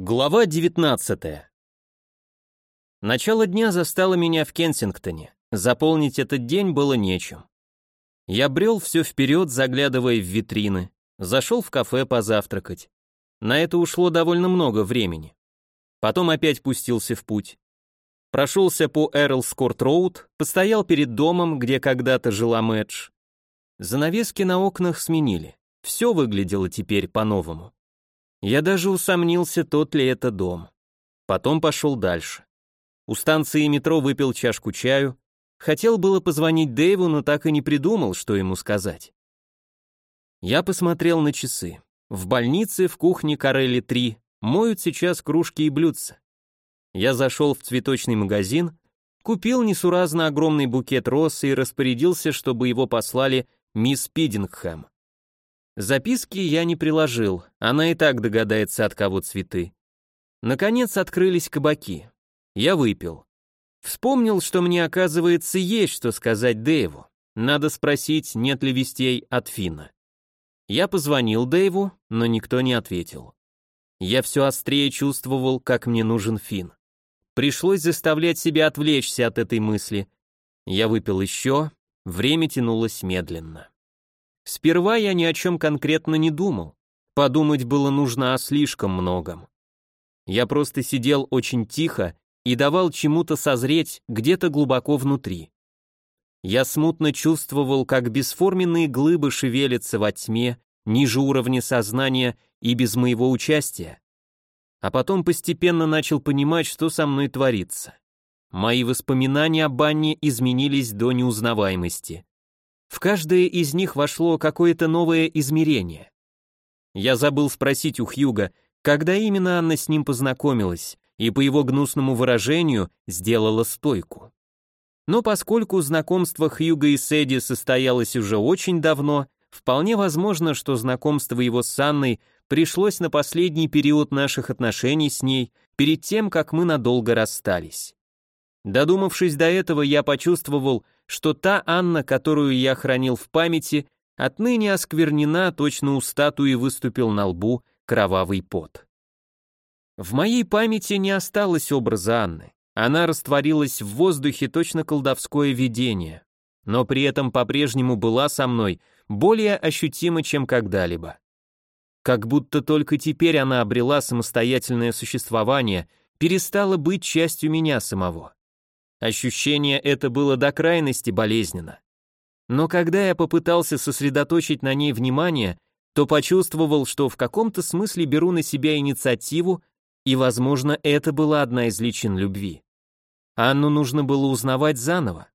Глава 19. Начало дня застало меня в Кенсингтоне. Заполнить этот день было нечем. Я брел все вперед, заглядывая в витрины. Зашел в кафе позавтракать. На это ушло довольно много времени. Потом опять пустился в путь. Прошелся по Эрлскорт-Роуд, постоял перед домом, где когда-то жила Мэдж. Занавески на окнах сменили. Все выглядело теперь по-новому. Я даже усомнился, тот ли это дом. Потом пошел дальше. У станции метро выпил чашку чаю. Хотел было позвонить Дэйву, но так и не придумал, что ему сказать. Я посмотрел на часы. В больнице в кухне Карелли 3 моют сейчас кружки и блюдца. Я зашел в цветочный магазин, купил несуразно огромный букет роз и распорядился, чтобы его послали мисс Пидингхэм. Записки я не приложил, она и так догадается, от кого цветы. Наконец открылись кабаки. Я выпил. Вспомнил, что мне, оказывается, есть что сказать Дэйву. Надо спросить, нет ли вестей от Фина. Я позвонил Дэйву, но никто не ответил. Я все острее чувствовал, как мне нужен Фин. Пришлось заставлять себя отвлечься от этой мысли. Я выпил еще, время тянулось медленно. Сперва я ни о чем конкретно не думал. Подумать было нужно о слишком многом. Я просто сидел очень тихо и давал чему-то созреть где-то глубоко внутри. Я смутно чувствовал, как бесформенные глыбы шевелятся во тьме, ниже уровня сознания и без моего участия. А потом постепенно начал понимать, что со мной творится. Мои воспоминания о Банне изменились до неузнаваемости. В каждое из них вошло какое-то новое измерение. Я забыл спросить у Хьюга, когда именно Анна с ним познакомилась, и по его гнусному выражению сделала стойку. Но поскольку знакомство Хьюга и Сэдди состоялось уже очень давно, вполне возможно, что знакомство его с Анной пришлось на последний период наших отношений с ней, перед тем, как мы надолго расстались. Додумавшись до этого, я почувствовал, что та Анна, которую я хранил в памяти, отныне осквернена, точно у статуи выступил на лбу кровавый пот. В моей памяти не осталось образа Анны. Она растворилась в воздухе точно колдовское видение, но при этом по-прежнему была со мной более ощутимо, чем когда-либо. Как будто только теперь она обрела самостоятельное существование, перестала быть частью меня самого. Ощущение это было до крайности болезненно. Но когда я попытался сосредоточить на ней внимание, то почувствовал, что в каком-то смысле беру на себя инициативу, и, возможно, это была одна из личин любви. Анну нужно было узнавать заново.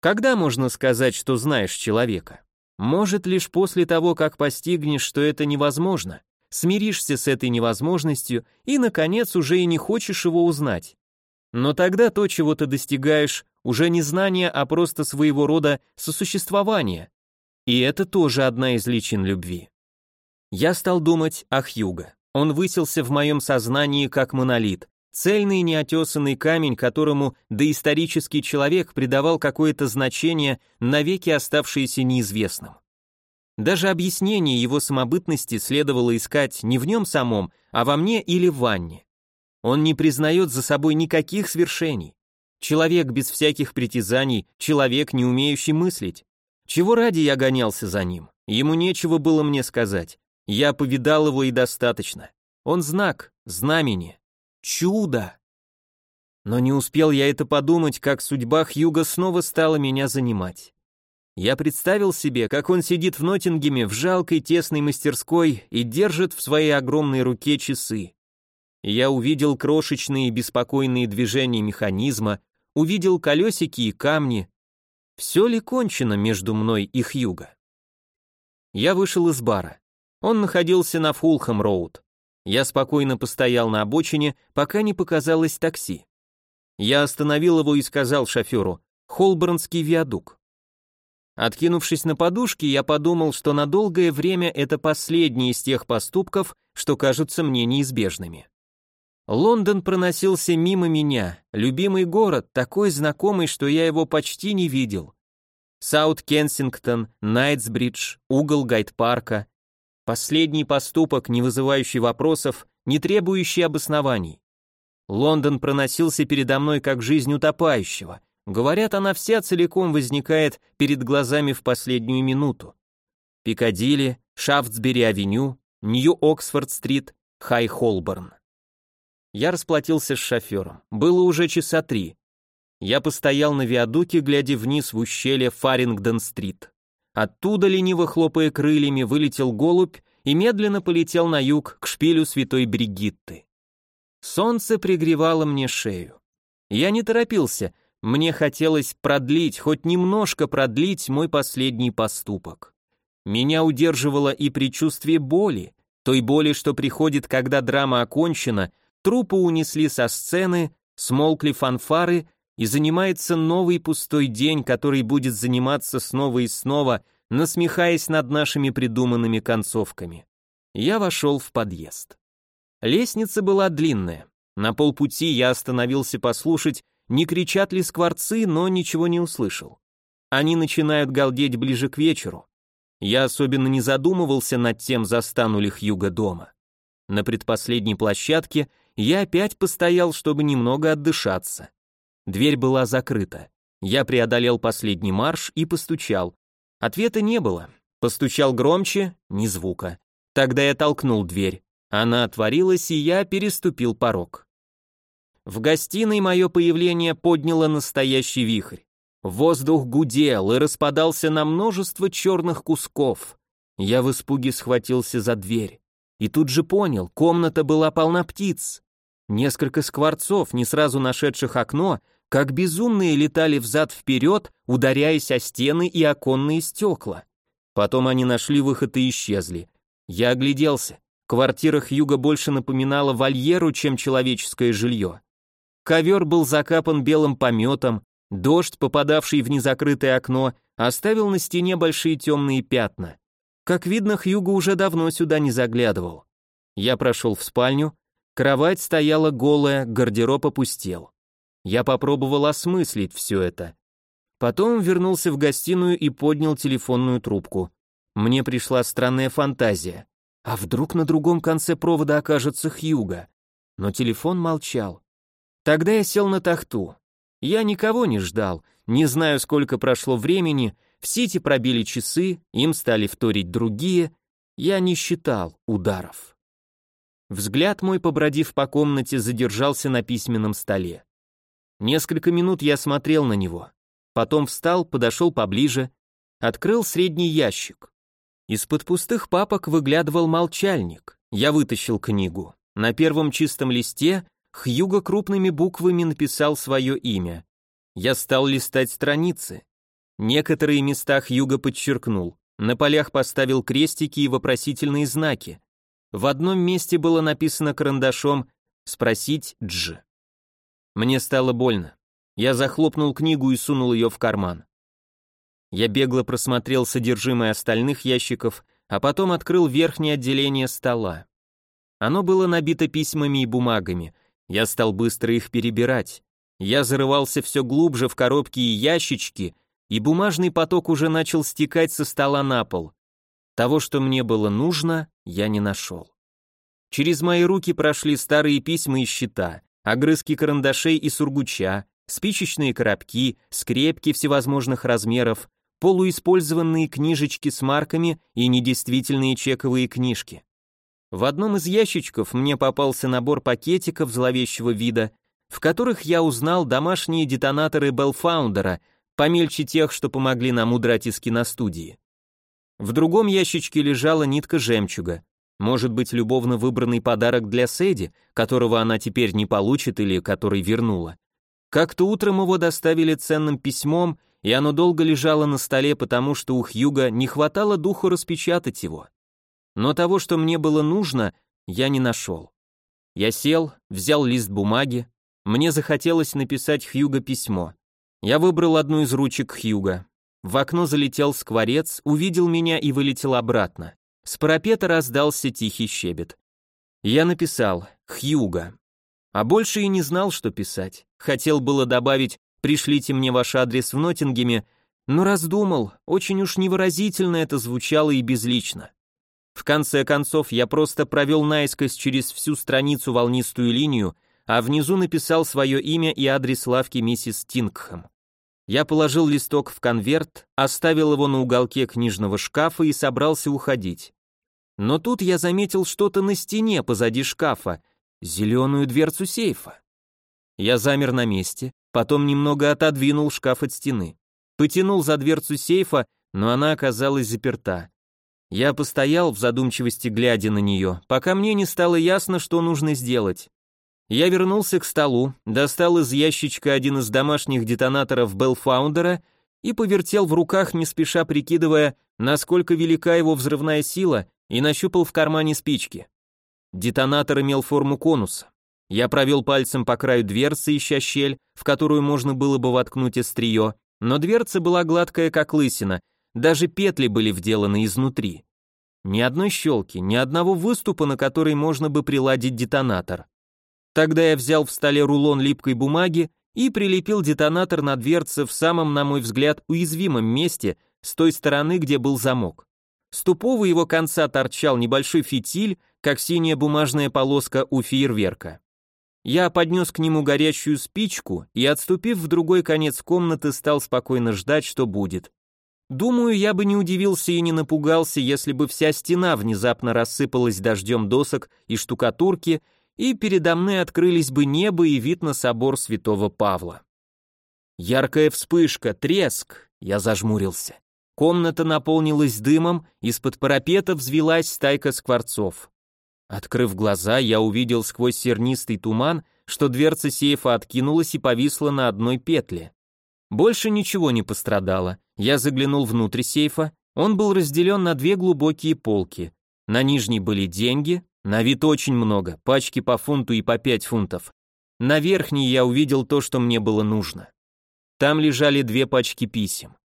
Когда можно сказать, что знаешь человека? Может, лишь после того, как постигнешь, что это невозможно, смиришься с этой невозможностью и, наконец, уже и не хочешь его узнать. Но тогда то, чего ты достигаешь, уже не знание, а просто своего рода сосуществование. И это тоже одна из личин любви. Я стал думать о Хьюго. Он высился в моем сознании как монолит, цельный неотесанный камень, которому доисторический человек придавал какое-то значение, навеки оставшееся неизвестным. Даже объяснение его самобытности следовало искать не в нем самом, а во мне или в Ванне. Он не признает за собой никаких свершений. Человек без всяких притязаний, человек, не умеющий мыслить. Чего ради я гонялся за ним? Ему нечего было мне сказать. Я повидал его и достаточно. Он знак, знамение. Чудо! Но не успел я это подумать, как судьба Хьюга снова стала меня занимать. Я представил себе, как он сидит в Ноттингеме в жалкой тесной мастерской и держит в своей огромной руке часы я увидел крошечные беспокойные движения механизма, увидел колесики и камни. Все ли кончено между мной и Хьюго? Я вышел из бара. Он находился на Фулхэм-роуд. Я спокойно постоял на обочине, пока не показалось такси. Я остановил его и сказал шоферу «Холборнский виадук». Откинувшись на подушки, я подумал, что на долгое время это последний из тех поступков, что кажутся мне неизбежными. Лондон проносился мимо меня, любимый город, такой знакомый, что я его почти не видел. Саут Кенсингтон, Найтсбридж, угол Гайд-парка. Последний поступок, не вызывающий вопросов, не требующий обоснований. Лондон проносился передо мной как жизнь утопающего. Говорят, она вся целиком возникает перед глазами в последнюю минуту. Пикадилли, Шафтсбери-авеню, Нью-Оксфорд-стрит, Хай-Холборн. Я расплатился с шофером. Было уже часа три. Я постоял на виадуке, глядя вниз в ущелье Фарингдон-стрит. Оттуда, лениво хлопая крыльями, вылетел голубь и медленно полетел на юг к шпилю святой Бригитты. Солнце пригревало мне шею. Я не торопился, мне хотелось продлить, хоть немножко продлить мой последний поступок. Меня удерживало и предчувствие боли, той боли, что приходит, когда драма окончена, трупы унесли со сцены, смолкли фанфары, и занимается новый пустой день, который будет заниматься снова и снова, насмехаясь над нашими придуманными концовками. Я вошел в подъезд. Лестница была длинная. На полпути я остановился послушать, не кричат ли скворцы, но ничего не услышал. Они начинают галдеть ближе к вечеру. Я особенно не задумывался над тем, застану ли Хьюга дома. На предпоследней площадке я опять постоял, чтобы немного отдышаться. Дверь была закрыта. Я преодолел последний марш и постучал. Ответа не было. Постучал громче, ни звука. Тогда я толкнул дверь. Она отворилась, и я переступил порог. В гостиной мое появление подняло настоящий вихрь. Воздух гудел и распадался на множество черных кусков. Я в испуге схватился за дверь. И тут же понял, комната была полна птиц. Несколько скворцов, не сразу нашедших окно, как безумные летали взад-вперед, ударяясь о стены и оконные стекла. Потом они нашли выход и исчезли. Я огляделся. Квартира Хьюга больше напоминала вольеру, чем человеческое жилье. Ковер был закапан белым пометом, дождь, попадавший в незакрытое окно, оставил на стене большие темные пятна. Как видно, Хьюга уже давно сюда не заглядывал. Я прошел в спальню, кровать стояла голая, гардероб опустел. Я попробовал осмыслить все это. Потом вернулся в гостиную и поднял телефонную трубку. Мне пришла странная фантазия. А вдруг на другом конце провода окажется Хьюга? Но телефон молчал. Тогда я сел на тахту. Я никого не ждал, не знаю, сколько прошло времени, в сети пробили часы, им стали вторить другие, я не считал ударов. Взгляд мой, побродив по комнате, задержался на письменном столе. Несколько минут я смотрел на него. Потом встал, подошел поближе, открыл средний ящик. Из-под пустых папок выглядывал молчальник. Я вытащил книгу. На первом чистом листе Хьюго крупными буквами написал свое имя. Я стал листать страницы. Некоторые места Хьюго подчеркнул. На полях поставил крестики и вопросительные знаки. В одном месте было написано карандашом «Спросить Дж». Мне стало больно. Я захлопнул книгу и сунул ее в карман. Я бегло просмотрел содержимое остальных ящиков, а потом открыл верхнее отделение стола. Оно было набито письмами и бумагами. Я стал быстро их перебирать. Я зарывался все глубже в коробки и ящички, и бумажный поток уже начал стекать со стола на пол. Того, что мне было нужно, я не нашел. Через мои руки прошли старые письма и счета огрызки карандашей и сургуча, спичечные коробки, скрепки всевозможных размеров, полуиспользованные книжечки с марками и недействительные чековые книжки. В одном из ящичков мне попался набор пакетиков зловещего вида, в которых я узнал домашние детонаторы Белфаундера, помельче тех, что помогли нам удрать из киностудии. В другом ящичке лежала нитка жемчуга, может быть, любовно выбранный подарок для Сэдди, которого она теперь не получит или который вернула. Как-то утром его доставили ценным письмом, и оно долго лежало на столе, потому что у Хьюга не хватало духу распечатать его. Но того, что мне было нужно, я не нашел. Я сел, взял лист бумаги, мне захотелось написать Хьюга письмо. Я выбрал одну из ручек Хьюга. В окно залетел скворец, увидел меня и вылетел обратно. С парапета раздался тихий щебет. Я написал «Хьюга». А больше и не знал, что писать. Хотел было добавить «Пришлите мне ваш адрес в Ноттингеме», но раздумал, очень уж невыразительно это звучало и безлично. В конце концов, я просто провел наискось через всю страницу волнистую линию, а внизу написал свое имя и адрес лавки миссис Тингхэм. Я положил листок в конверт, оставил его на уголке книжного шкафа и собрался уходить. Но тут я заметил что-то на стене позади шкафа, зеленую дверцу сейфа. Я замер на месте, потом немного отодвинул шкаф от стены. Потянул за дверцу сейфа, но она оказалась заперта. Я постоял в задумчивости, глядя на нее, пока мне не стало ясно, что нужно сделать. Я вернулся к столу, достал из ящичка один из домашних детонаторов Белфаундера и повертел в руках, не спеша прикидывая, насколько велика его взрывная сила, и нащупал в кармане спички. Детонатор имел форму конуса. Я провел пальцем по краю дверцы, ища щель, в которую можно было бы воткнуть острие, но дверца была гладкая, как лысина, даже петли были вделаны изнутри. Ни одной щелки, ни одного выступа, на который можно бы приладить детонатор. Тогда я взял в столе рулон липкой бумаги и прилепил детонатор на дверце в самом, на мой взгляд, уязвимом месте, с той стороны, где был замок. С тупого его конца торчал небольшой фитиль, как синяя бумажная полоска у фейерверка. Я поднес к нему горящую спичку и, отступив в другой конец комнаты, стал спокойно ждать, что будет. Думаю, я бы не удивился и не напугался, если бы вся стена внезапно рассыпалась дождем досок и штукатурки, и передо мной открылись бы небо и вид на собор святого Павла. Яркая вспышка, треск, я зажмурился. Комната наполнилась дымом, из-под парапета взвелась стайка скворцов. Открыв глаза, я увидел сквозь сернистый туман, что дверца сейфа откинулась и повисла на одной петле. Больше ничего не пострадало. Я заглянул внутрь сейфа, он был разделен на две глубокие полки. На нижней были деньги, на вид очень много, пачки по фунту и по пять фунтов. На верхней я увидел то, что мне было нужно. Там лежали две пачки писем.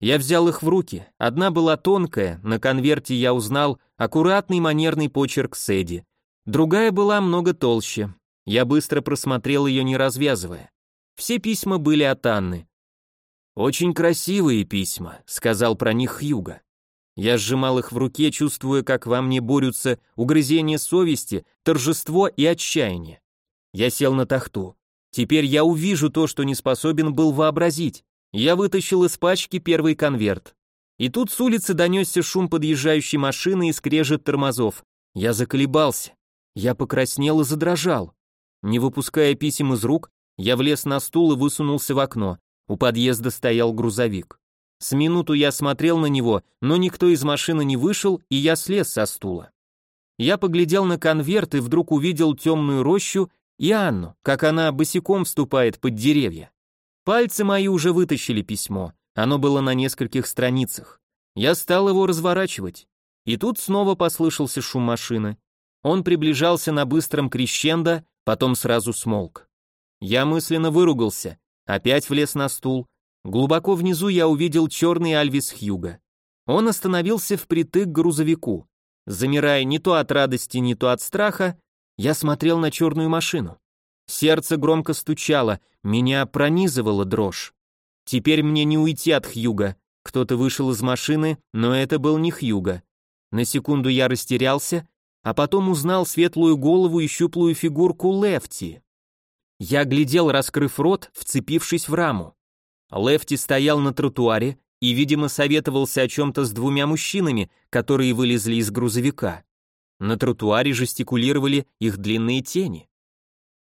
Я взял их в руки, одна была тонкая, на конверте я узнал аккуратный манерный почерк Сэдди. Другая была много толще. Я быстро просмотрел ее, не развязывая. Все письма были от Анны. «Очень красивые письма», — сказал про них Хьюга. Я сжимал их в руке, чувствуя, как во мне борются угрызение совести, торжество и отчаяние. Я сел на тахту. Теперь я увижу то, что не способен был вообразить. Я вытащил из пачки первый конверт. И тут с улицы донесся шум подъезжающей машины и скрежет тормозов. Я заколебался. Я покраснел и задрожал. Не выпуская писем из рук, я влез на стул и высунулся в окно. У подъезда стоял грузовик. С минуту я смотрел на него, но никто из машины не вышел, и я слез со стула. Я поглядел на конверт и вдруг увидел темную рощу и Анну, как она босиком вступает под деревья. Пальцы мои уже вытащили письмо, оно было на нескольких страницах. Я стал его разворачивать, и тут снова послышался шум машины. Он приближался на быстром крещендо, потом сразу смолк. Я мысленно выругался, Опять влез на стул. Глубоко внизу я увидел черный Альвис Хьюга. Он остановился впритык к грузовику. Замирая не то от радости, не то от страха, я смотрел на черную машину. Сердце громко стучало, меня пронизывала дрожь. Теперь мне не уйти от Хьюга. Кто-то вышел из машины, но это был не Хьюга. На секунду я растерялся, а потом узнал светлую голову и щуплую фигурку Лефти. Я глядел, раскрыв рот, вцепившись в раму. Лефти стоял на тротуаре и, видимо, советовался о чем-то с двумя мужчинами, которые вылезли из грузовика. На тротуаре жестикулировали их длинные тени.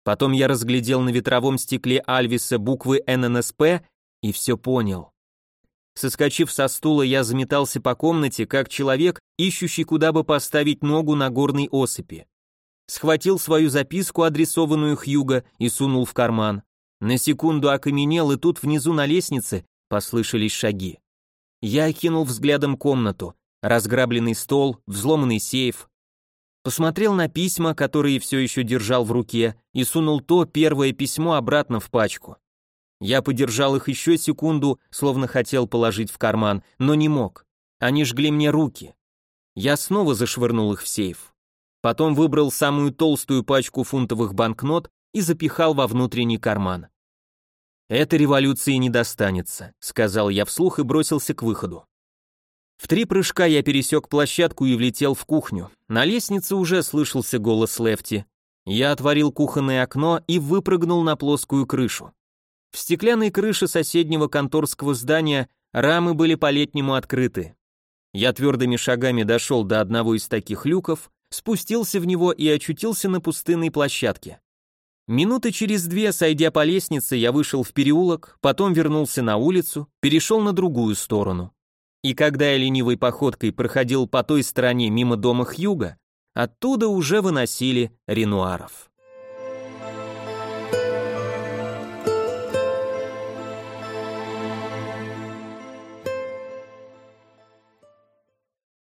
Потом я разглядел на ветровом стекле Альвиса буквы ННСП и все понял. Соскочив со стула, я заметался по комнате, как человек, ищущий, куда бы поставить ногу на горной осыпи схватил свою записку, адресованную Хьюго, и сунул в карман. На секунду окаменел, и тут внизу на лестнице послышались шаги. Я окинул взглядом комнату, разграбленный стол, взломанный сейф. Посмотрел на письма, которые все еще держал в руке, и сунул то первое письмо обратно в пачку. Я подержал их еще секунду, словно хотел положить в карман, но не мог. Они жгли мне руки. Я снова зашвырнул их в сейф. Потом выбрал самую толстую пачку фунтовых банкнот и запихал во внутренний карман. «Это революции не достанется», — сказал я вслух и бросился к выходу. В три прыжка я пересек площадку и влетел в кухню. На лестнице уже слышался голос Лефти. Я отворил кухонное окно и выпрыгнул на плоскую крышу. В стеклянной крыше соседнего конторского здания рамы были по-летнему открыты. Я твердыми шагами дошел до одного из таких люков, спустился в него и очутился на пустынной площадке. Минуты через две, сойдя по лестнице, я вышел в переулок, потом вернулся на улицу, перешел на другую сторону. И когда я ленивой походкой проходил по той стороне мимо дома Хьюга, оттуда уже выносили ренуаров.